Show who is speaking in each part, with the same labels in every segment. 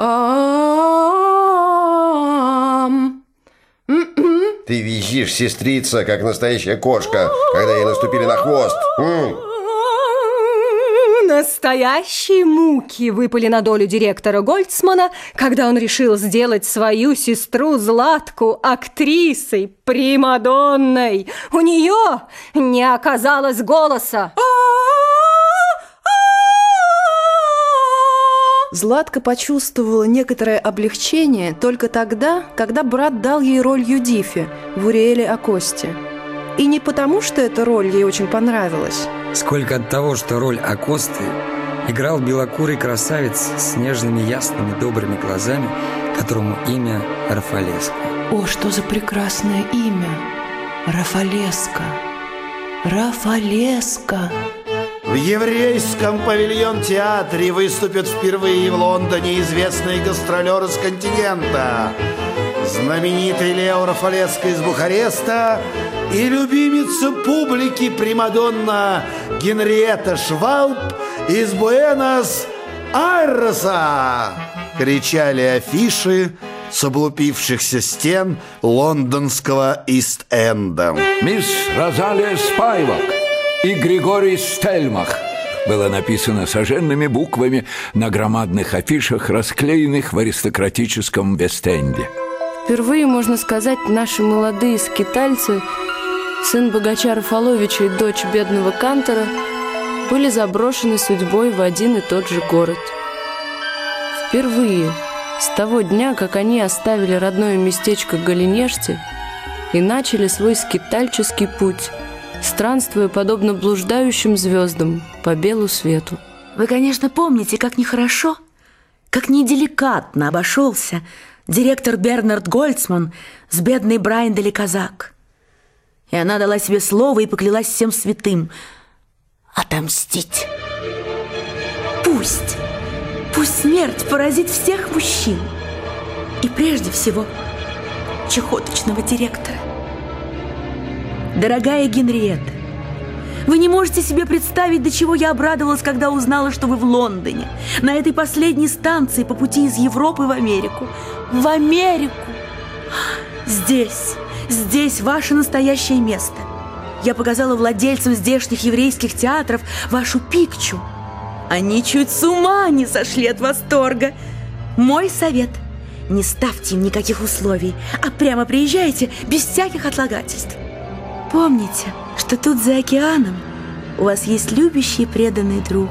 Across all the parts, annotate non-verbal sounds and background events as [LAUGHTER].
Speaker 1: Ам.
Speaker 2: Ты визжишь, сестрица, как настоящая кошка, когда ей наступили на хвост.
Speaker 1: Настоящие муки выпали на долю директора Гольцмана, когда он решил сделать свою сестру Златку актрисой, примадонной. У нее не оказалось голоса.
Speaker 3: Златка почувствовала некоторое облегчение только тогда, когда брат дал ей роль Юдифи в Уриэле о Косте. И не потому, что эта роль ей очень понравилась.
Speaker 4: Сколько от того, что роль Акосты играл белокурый красавец с нежными, ясными, добрыми глазами, которому имя Рафалеско.
Speaker 5: О, что за прекрасное имя! Рафалеско! Рафалеско!
Speaker 6: В еврейском павильон-театре выступят впервые в Лондоне известные гастролеры с континента. Знаменитый Лео Рафалеско из Бухареста и любимица публики Примадонна Генриетта Швалп из Буэнос-Айреса! Кричали афиши с облупившихся стен лондонского Ист-Энда.
Speaker 7: Мисс Розалия Спайвак и Григорий Стельмах было написано соженными буквами на громадных афишах, расклеенных в аристократическом Вест-Энде.
Speaker 3: Впервые, можно сказать, наши молодые скитальцы, сын богача Рафаловича и дочь бедного Кантора, были заброшены судьбой в один и тот же город. Впервые с того дня, как они оставили родное местечко Галинешти и начали свой скитальческий путь, странствуя подобно блуждающим звездам по белу свету.
Speaker 8: Вы, конечно, помните, как нехорошо, как неделикатно обошелся директор Бернард Гольцман с бедной Брайндели Казак. И она дала себе слово и поклялась всем святым отомстить. Пусть, пусть смерть поразит всех мужчин. И прежде всего чехоточного директора. Дорогая Генриетта, вы не можете себе представить, до чего я обрадовалась, когда узнала, что вы в Лондоне, на этой последней станции по пути из Европы в Америку. В Америку! Здесь, здесь ваше настоящее место. Я показала владельцам здешних еврейских театров вашу пикчу. Они чуть с ума не сошли от восторга. Мой совет – не ставьте им никаких условий, а прямо приезжайте без всяких отлагательств. Помните, что тут за океаном у вас есть любящий и преданный друг.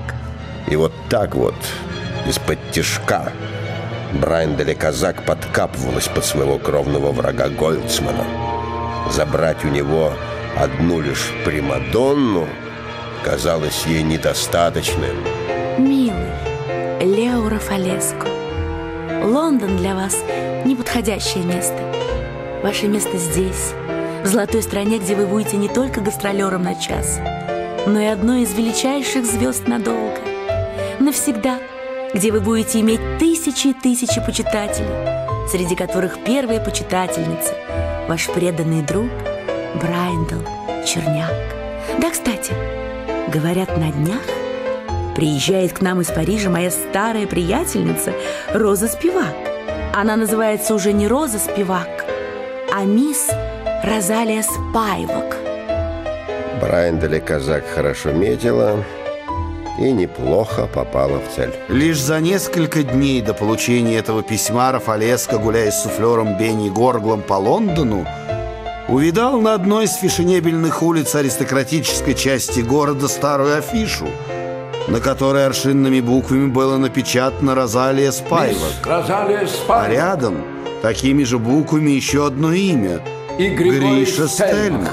Speaker 2: И вот так вот, из-под тишка, Брайндели Казак подкапывалась под своего кровного врага Гольцмана. Забрать у него одну лишь Примадонну казалось ей недостаточным.
Speaker 8: Милый Лео Рафалеско, Лондон для вас неподходящее место. Ваше место здесь, в золотой стране, где вы будете не только гастролером на час, но и одной из величайших звезд надолго. Навсегда, где вы будете иметь тысячи и тысячи почитателей, среди которых первая почитательница – ваш преданный друг Брайндл Черняк. Да, кстати, говорят, на днях приезжает к нам из Парижа моя старая приятельница Роза Спивак. Она называется уже не Роза Спивак, а мисс Розалия Спайвак.
Speaker 2: Брайндели Казак хорошо метила и неплохо попала в цель.
Speaker 6: Лишь за несколько дней до получения этого письма Рафалеско, гуляя с суфлером Бенни Горглом по Лондону, увидал на одной из фешенебельных улиц аристократической части города старую афишу, на которой аршинными буквами было напечатано «Розалия Спайвак».
Speaker 7: Розалия
Speaker 6: А
Speaker 7: Спайвак
Speaker 6: рядом такими же буквами еще одно имя
Speaker 7: и Григорий
Speaker 6: Гриша
Speaker 7: Стельмах.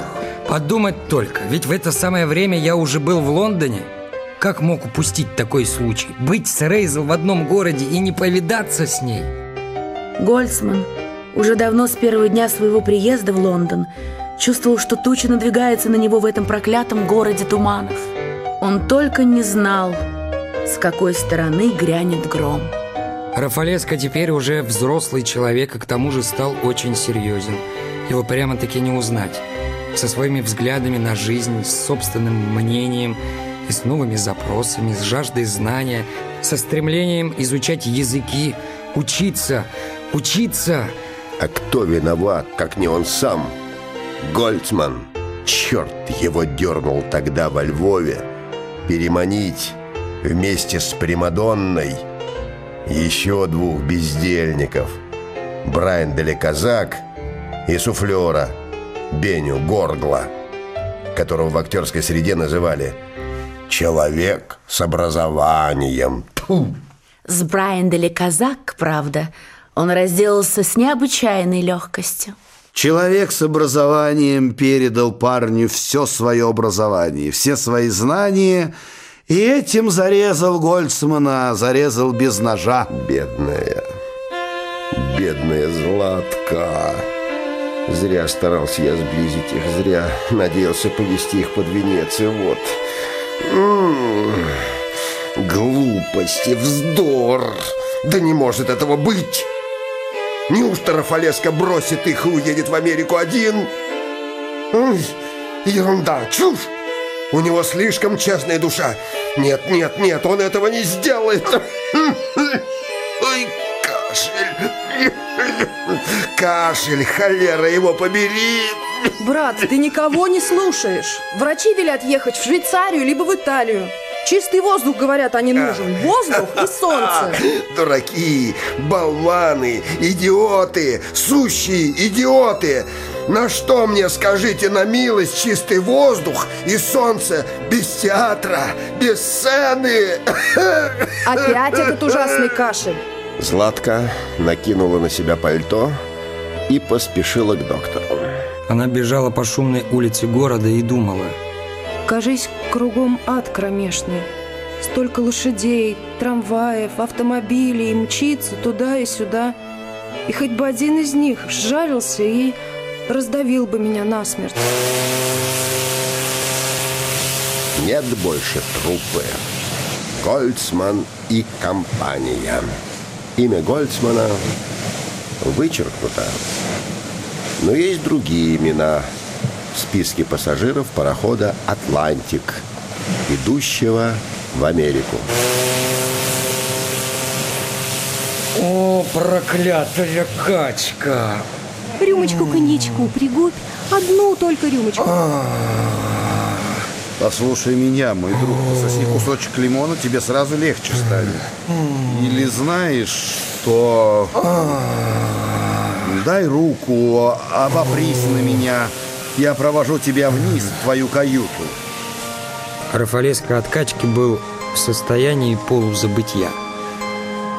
Speaker 4: Подумать только, ведь в это самое время я уже был в Лондоне. Как мог упустить такой случай? Быть с Рейзел в одном городе и не повидаться с ней?
Speaker 8: Гольцман уже давно с первого дня своего приезда в Лондон чувствовал, что туча надвигается на него в этом проклятом городе туманов. Он только не знал, с какой стороны грянет гром.
Speaker 4: Рафалеско теперь уже взрослый человек, и к тому же стал очень серьезен. Его прямо-таки не узнать. Со своими взглядами на жизнь, с собственным мнением И с новыми запросами, с жаждой знания, со стремлением изучать языки, учиться, учиться.
Speaker 2: А кто виноват, как не он сам? Гольцман. Черт его дернул тогда во Львове. Переманить вместе с Примадонной еще двух бездельников. Брайан Делеказак и суфлера Беню Горгла, которого в актерской среде называли «человек с образованием». Тьфу!
Speaker 8: С Брайан Делеказак, правда, он разделался с необычайной легкостью.
Speaker 6: Человек с образованием передал парню все свое образование, все свои знания, и этим зарезал Гольцмана, зарезал без ножа.
Speaker 2: Бедная, бедная Златка. Зря старался я сблизить их, зря надеялся повести их под венец, и вот... М -м -м, глупости, вздор! Да не может этого быть! Неужто Рафалеско бросит их и уедет в Америку один? Ой, ерунда, чушь! У него слишком честная душа. Нет, нет, нет, он этого не сделает. [LAUGHS] Ой, кашель. Кашель, холера его побери.
Speaker 9: Брат, ты никого не слушаешь. Врачи велят ехать в Швейцарию либо в Италию. Чистый воздух, говорят, они нужен. Воздух и солнце. [LAUGHS]
Speaker 2: Дураки, болваны, идиоты, сущие идиоты. На что мне, скажите на милость, чистый воздух и солнце без театра, без сцены?
Speaker 9: Опять этот ужасный кашель.
Speaker 2: Златка накинула на себя пальто и поспешила к доктору.
Speaker 4: Она бежала по шумной улице города и думала.
Speaker 9: Кажись, кругом ад кромешный. Столько лошадей, трамваев, автомобилей мчится туда и сюда. И хоть бы один из них сжалился и раздавил бы меня насмерть.
Speaker 2: Нет больше трупы. Гольцман и компания. Имя Гольцмана вычеркнуто. Но есть другие имена в списке пассажиров парохода «Атлантик», идущего в Америку.
Speaker 4: О, проклятая качка!
Speaker 1: Рюмочку коньячку пригубь. Одну только рюмочку.
Speaker 6: Послушай меня, мой друг, пососи кусочек лимона, тебе сразу легче станет. Или знаешь, что... Дай руку, обопрись на меня. Я провожу тебя вниз, в твою каюту.
Speaker 4: Рафалеско от качки был в состоянии полузабытия.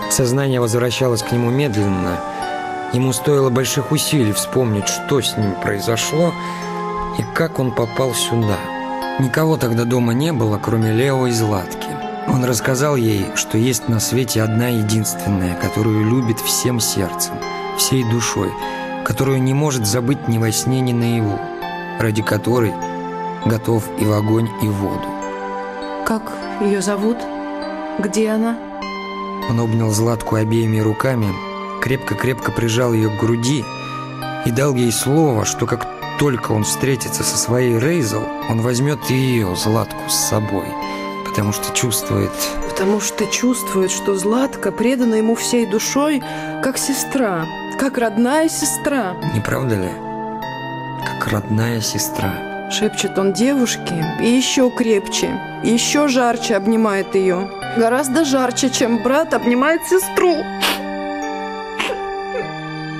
Speaker 4: Сознание возвращалось к нему медленно. Ему стоило больших усилий вспомнить, что с ним произошло и как он попал сюда. Никого тогда дома не было, кроме Лео и Златки. Он рассказал ей, что есть на свете одна единственная, которую любит всем сердцем, всей душой, которую не может забыть ни во сне, ни наяву, ради которой готов и в огонь, и в воду.
Speaker 9: Как ее зовут? Где она?
Speaker 4: Он обнял Златку обеими руками, крепко-крепко прижал ее к груди и дал ей слово, что как только он встретится со своей Рейзел, он возьмет ее, Златку, с собой, потому что чувствует...
Speaker 9: Потому что чувствует, что Златка предана ему всей душой, как сестра, как родная сестра.
Speaker 4: Не правда ли? Как родная сестра.
Speaker 9: Шепчет он девушке и еще крепче, и еще жарче обнимает ее. Гораздо жарче, чем брат обнимает сестру.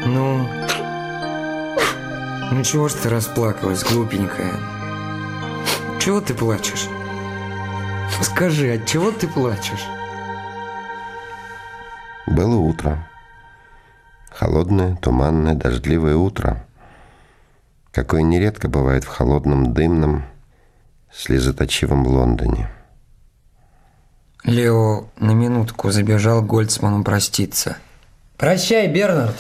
Speaker 4: Ну... Ну чего ж ты расплакалась, глупенькая? Чего ты плачешь? Скажи, от чего ты плачешь?
Speaker 2: Было утро. Холодное, туманное, дождливое утро. Какое нередко бывает в холодном, дымном, слезоточивом Лондоне.
Speaker 4: Лео на минутку забежал Гольцману проститься. «Прощай, Бернард!»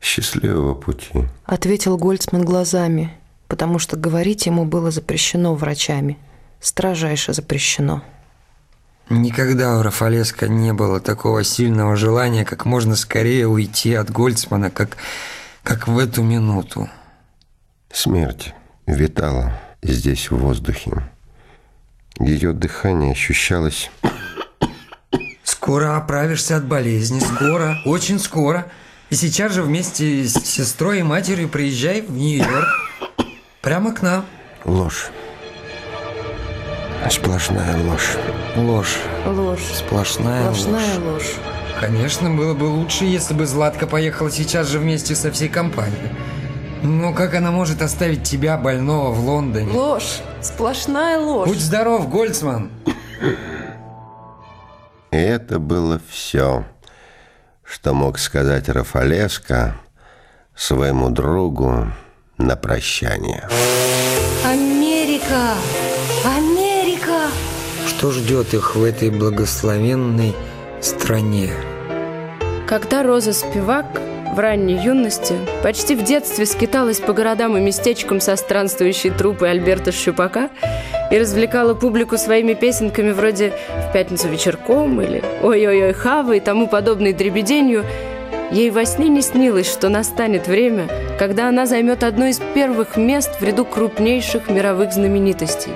Speaker 2: Счастливого пути.
Speaker 9: Ответил Гольцман глазами, потому что говорить ему было запрещено врачами. Строжайше запрещено.
Speaker 4: Никогда у Рафалеско не было такого сильного желания как можно скорее уйти от Гольцмана, как, как в эту минуту.
Speaker 2: Смерть витала здесь в воздухе. Ее дыхание ощущалось...
Speaker 4: Скоро оправишься от болезни, скоро, очень скоро. И сейчас же вместе с сестрой и матерью приезжай в Нью-Йорк. Прямо к нам.
Speaker 2: Ложь. Сплошная ложь.
Speaker 4: Ложь.
Speaker 3: Ложь.
Speaker 4: Сплошная,
Speaker 3: Сплошная
Speaker 4: ложь.
Speaker 3: ложь.
Speaker 4: Конечно, было бы лучше, если бы Златка поехала сейчас же вместе со всей компанией. Но как она может оставить тебя, больного, в Лондоне?
Speaker 5: Ложь. Сплошная ложь.
Speaker 4: Будь здоров, Гольцман.
Speaker 2: Это было все, что мог сказать Рафалеско своему другу на прощание.
Speaker 1: Америка! Америка!
Speaker 4: Что ждет их в этой благословенной стране?
Speaker 3: Когда Роза Спивак в ранней юности почти в детстве скиталась по городам и местечкам со странствующей труппой Альберта Щупака и развлекала публику своими песенками вроде «В пятницу вечерком» или «Ой-ой-ой, Хава» и тому подобной дребеденью, ей во сне не снилось, что настанет время, когда она займет одно из первых мест в ряду крупнейших мировых знаменитостей.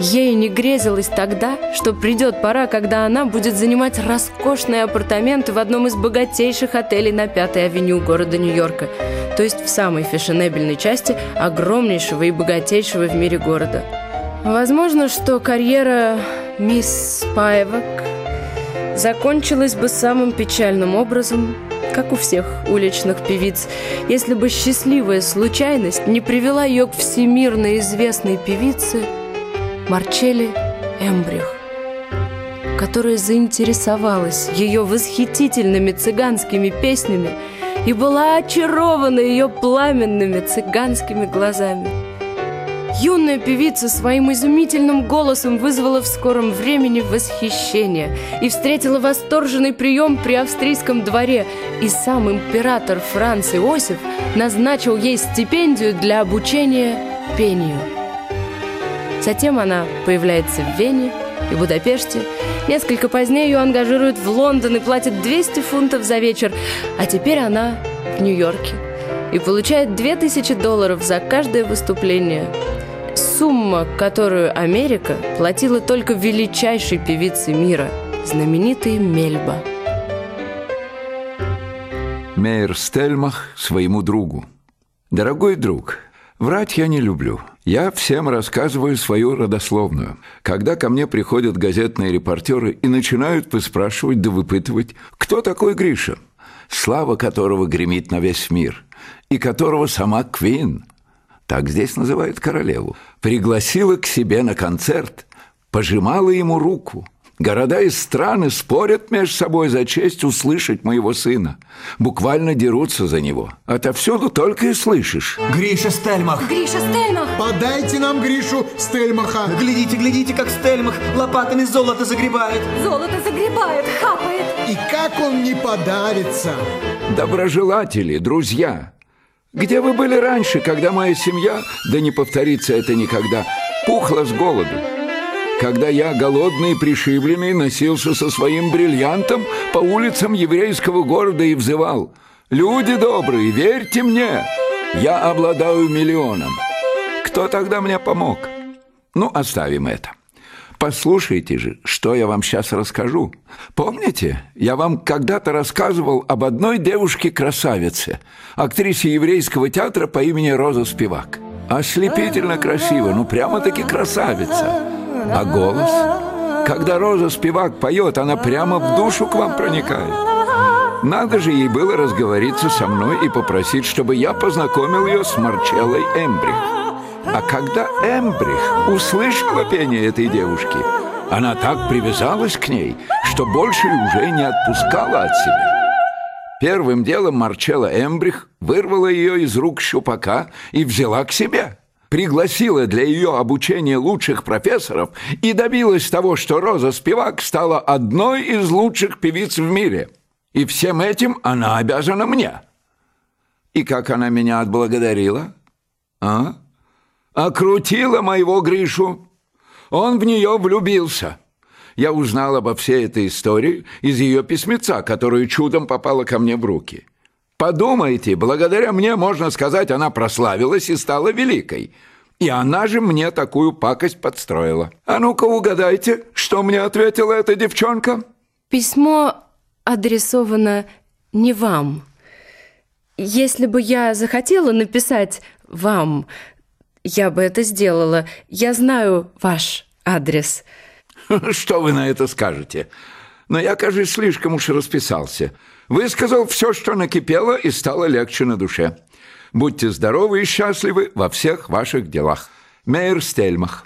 Speaker 3: Ей не грезилось тогда, что придет пора, когда она будет занимать роскошные апартаменты в одном из богатейших отелей на Пятой авеню города Нью-Йорка, то есть в самой фешенебельной части огромнейшего и богатейшего в мире города. Возможно, что карьера мисс Спаевок закончилась бы самым печальным образом, как у всех уличных певиц, если бы счастливая случайность не привела ее к всемирно известной певице Марчелли Эмбрих, которая заинтересовалась ее восхитительными цыганскими песнями и была очарована ее пламенными цыганскими глазами. Юная певица своим изумительным голосом вызвала в скором времени восхищение и встретила восторженный прием при австрийском дворе, и сам император Франц Иосиф назначил ей стипендию для обучения пению. Затем она появляется в Вене и Будапеште. Несколько позднее ее ангажируют в Лондон и платят 200 фунтов за вечер, а теперь она в Нью-Йорке и получает 2000 долларов за каждое выступление – Сумма, которую Америка платила только величайшей певице мира, знаменитой Мельба.
Speaker 7: Мейер Стельмах своему другу. Дорогой друг, врать я не люблю. Я всем рассказываю свою родословную. Когда ко мне приходят газетные репортеры и начинают выспрашивать да выпытывать, кто такой Гриша, слава которого гремит на весь мир, и которого сама Квин – так здесь называют королеву, пригласила к себе на концерт, пожимала ему руку. Города и страны спорят между собой за честь услышать моего сына. Буквально дерутся за него. Отовсюду только и слышишь.
Speaker 10: Гриша Стельмах!
Speaker 1: Гриша Стельмах!
Speaker 10: Подайте нам Гришу Стельмаха! Глядите, глядите, как Стельмах лопатами золото загребает!
Speaker 1: Золото загребает, хапает!
Speaker 10: И как он не подарится!
Speaker 7: Доброжелатели, друзья, где вы были раньше, когда моя семья, да не повторится это никогда, пухла с голоду? Когда я, голодный и пришибленный, носился со своим бриллиантом по улицам еврейского города и взывал «Люди добрые, верьте мне, я обладаю миллионом». Кто тогда мне помог? Ну, оставим это. Послушайте же, что я вам сейчас расскажу. Помните, я вам когда-то рассказывал об одной девушке-красавице, актрисе еврейского театра по имени Роза Спивак. Ослепительно красиво, ну прямо-таки красавица. А голос? Когда Роза Спивак поет, она прямо в душу к вам проникает. Надо же ей было разговориться со мной и попросить, чтобы я познакомил ее с Марчеллой Эмбрих. А когда Эмбрих услышала пение этой девушки, она так привязалась к ней, что больше уже не отпускала от себя. Первым делом Марчелла Эмбрих вырвала ее из рук щупака и взяла к себе. Пригласила для ее обучения лучших профессоров и добилась того, что Роза Спивак стала одной из лучших певиц в мире. И всем этим она обязана мне. И как она меня отблагодарила? А? окрутила моего Гришу. Он в нее влюбился. Я узнал обо всей этой истории из ее письмеца, которое чудом попало ко мне в руки. Подумайте, благодаря мне, можно сказать, она прославилась и стала великой. И она же мне такую пакость подстроила. А ну-ка угадайте, что мне ответила эта девчонка?
Speaker 3: Письмо адресовано не вам. Если бы я захотела написать вам, я бы это сделала. Я знаю ваш адрес. [LAUGHS]
Speaker 7: Что вы на это скажете? Но я, кажется, слишком уж расписался. Высказал все, что накипело, и стало легче на душе. Будьте здоровы и счастливы во всех ваших делах. Мейер Стельмах.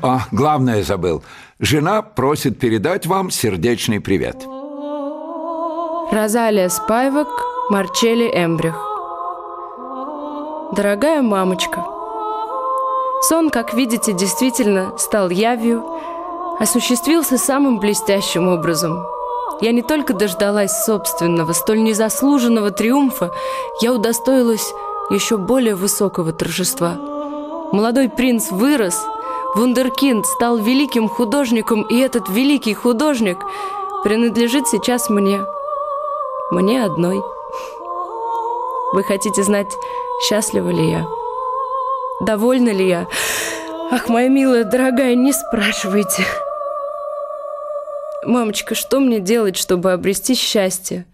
Speaker 7: А, главное забыл. Жена просит передать вам сердечный привет.
Speaker 3: Розалия Спайвак, Марчели Эмбрих. Дорогая мамочка, сон, как видите, действительно стал явью, осуществился самым блестящим образом. Я не только дождалась собственного, столь незаслуженного триумфа, я удостоилась еще более высокого торжества. Молодой принц вырос, вундеркинд стал великим художником, и этот великий художник принадлежит сейчас мне – мне одной. Вы хотите знать, счастлива ли я? Довольна ли я? Ах, моя милая, дорогая, не спрашивайте. Мамочка, что мне делать, чтобы обрести счастье?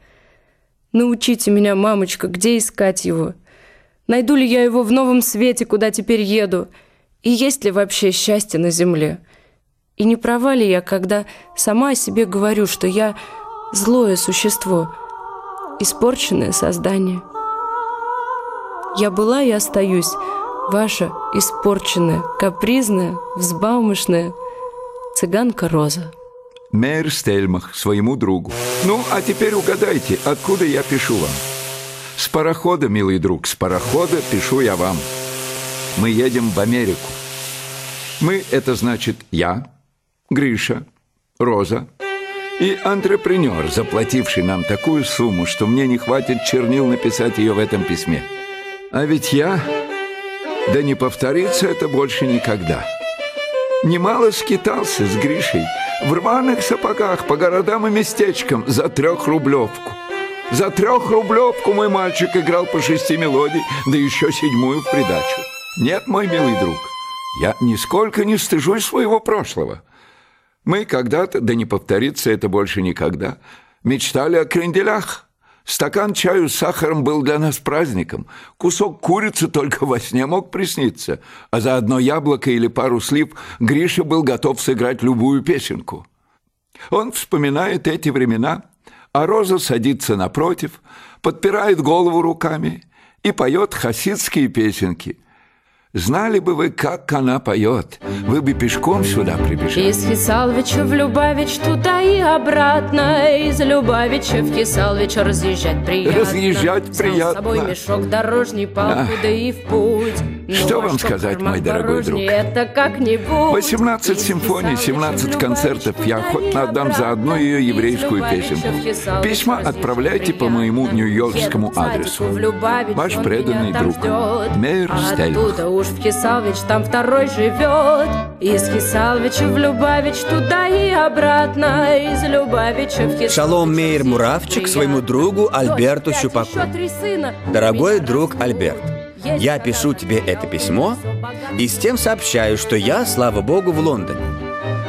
Speaker 3: Научите меня, мамочка, где искать его? Найду ли я его в новом свете, куда теперь еду? И есть ли вообще счастье на земле? И не права ли я, когда сама о себе говорю, что я злое существо – испорченное создание. Я была и остаюсь ваша испорченная, капризная, взбалмошная цыганка Роза.
Speaker 7: Мэр Стельмах своему другу. Ну, а теперь угадайте, откуда я пишу вам. С парохода, милый друг, с парохода пишу я вам. Мы едем в Америку. Мы – это значит я, Гриша, Роза, и антрепренер, заплативший нам такую сумму, что мне не хватит чернил написать ее в этом письме. А ведь я... Да не повторится это больше никогда. Немало скитался с Гришей в рваных сапогах по городам и местечкам за трехрублевку. За трехрублевку мой мальчик играл по шести мелодий, да еще седьмую в придачу. Нет, мой милый друг, я нисколько не стыжусь своего прошлого. Мы когда-то, да не повторится это больше никогда, мечтали о кренделях. Стакан чаю с сахаром был для нас праздником. Кусок курицы только во сне мог присниться, а за одно яблоко или пару слив Гриша был готов сыграть любую песенку. Он вспоминает эти времена, а Роза садится напротив, подпирает голову руками и поет хасидские песенки – Знали бы вы, как она поет, вы бы пешком сюда прибежали.
Speaker 3: Из Хисалвича в Любавич туда и обратно, из Любавича в Хисалвич разъезжать приятно.
Speaker 7: Разъезжать приятно. с
Speaker 3: собой мешок дорожный, палку, да и в путь.
Speaker 7: Ну, что а вам сказать, мой дорогой друг?
Speaker 3: Это как-нибудь.
Speaker 7: 18 симфоний, 17 концертов. Я охотно отдам за одну ее еврейскую песенку. Письма отправляйте по моему нью-йоркскому адресу. Ваш преданный друг. Мейер Стельмах
Speaker 3: уж в Хисалвич там второй живет. Из Хисалвича в Любавич туда и обратно, из Любавича в Хисалвич.
Speaker 11: Шалом Мейер Муравчик своему другу Альберту Щупаку. Дорогой друг Альберт, я пишу тебе это письмо и с тем сообщаю, что я, слава богу, в Лондоне.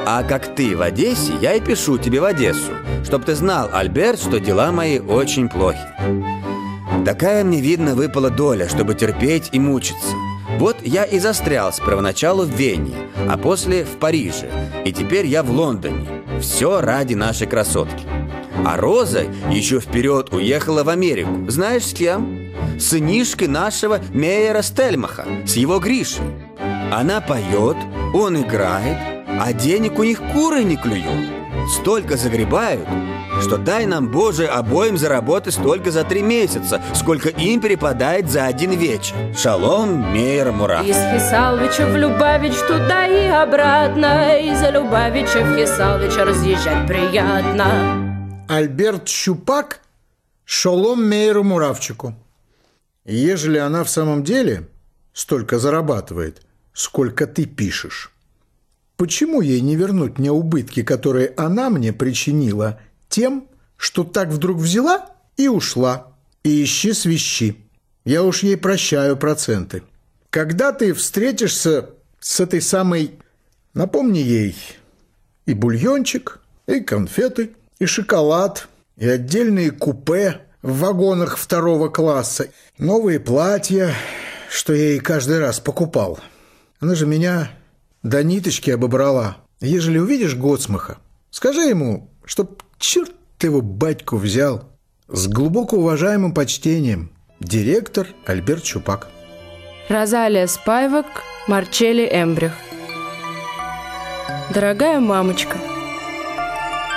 Speaker 11: А как ты в Одессе, я и пишу тебе в Одессу, чтобы ты знал, Альберт, что дела мои очень плохи. Такая мне, видно, выпала доля, чтобы терпеть и мучиться. Вот я и застрял с первоначалу в Вене, а после в Париже, и теперь я в Лондоне. Все ради нашей красотки. А Роза еще вперед уехала в Америку. Знаешь, с кем? С сынишкой нашего Мейера Стельмаха, с его Гришей. Она поет, он играет, а денег у них куры не клюют. Столько загребают, что дай нам, Боже, обоим заработать столько за три месяца, сколько им перепадает за один вечер. Шалом, Мейер Мура.
Speaker 3: Из Хисалвича в Любавич туда и обратно, из Любавича в Хисалвич разъезжать приятно.
Speaker 12: Альберт Щупак, шалом Мейеру Муравчику. Ежели она в самом деле столько зарабатывает, сколько ты пишешь, почему ей не вернуть мне убытки, которые она мне причинила – тем, что так вдруг взяла и ушла. И ищи свищи. Я уж ей прощаю проценты. когда ты встретишься с этой самой... Напомни ей и бульончик, и конфеты, и шоколад, и отдельные купе в вагонах второго класса, новые платья, что я ей каждый раз покупал. Она же меня до ниточки обобрала. Ежели увидишь Гоцмаха, скажи ему, чтоб черт его батьку взял. С глубоко уважаемым почтением. Директор Альберт Чупак.
Speaker 3: Розалия Спайвак, Марчели Эмбрих. Дорогая мамочка,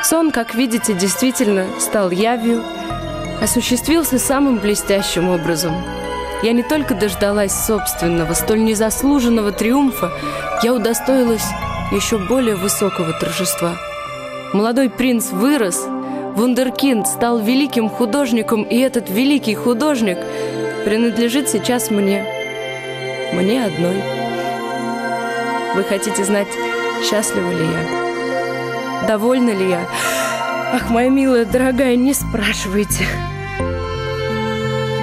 Speaker 3: сон, как видите, действительно стал явью, осуществился самым блестящим образом. Я не только дождалась собственного, столь незаслуженного триумфа, я удостоилась еще более высокого торжества. Молодой принц вырос, вундеркинд стал великим художником, и этот великий художник принадлежит сейчас мне. Мне одной. Вы хотите знать, счастлива ли я? Довольна ли я? Ах, моя милая, дорогая, не спрашивайте.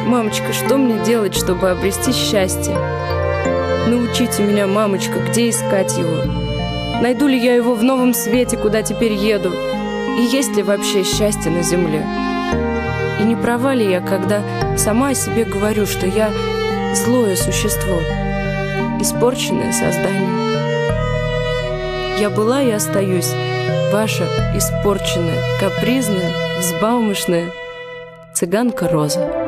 Speaker 3: Мамочка, что мне делать, чтобы обрести счастье? Научите меня, мамочка, где искать его? Найду ли я его в новом свете, куда теперь еду? И есть ли вообще счастье на земле? И не права ли я, когда сама о себе говорю, что я злое существо, испорченное создание? Я была и остаюсь ваша испорченная, капризная, взбаумышная цыганка Роза.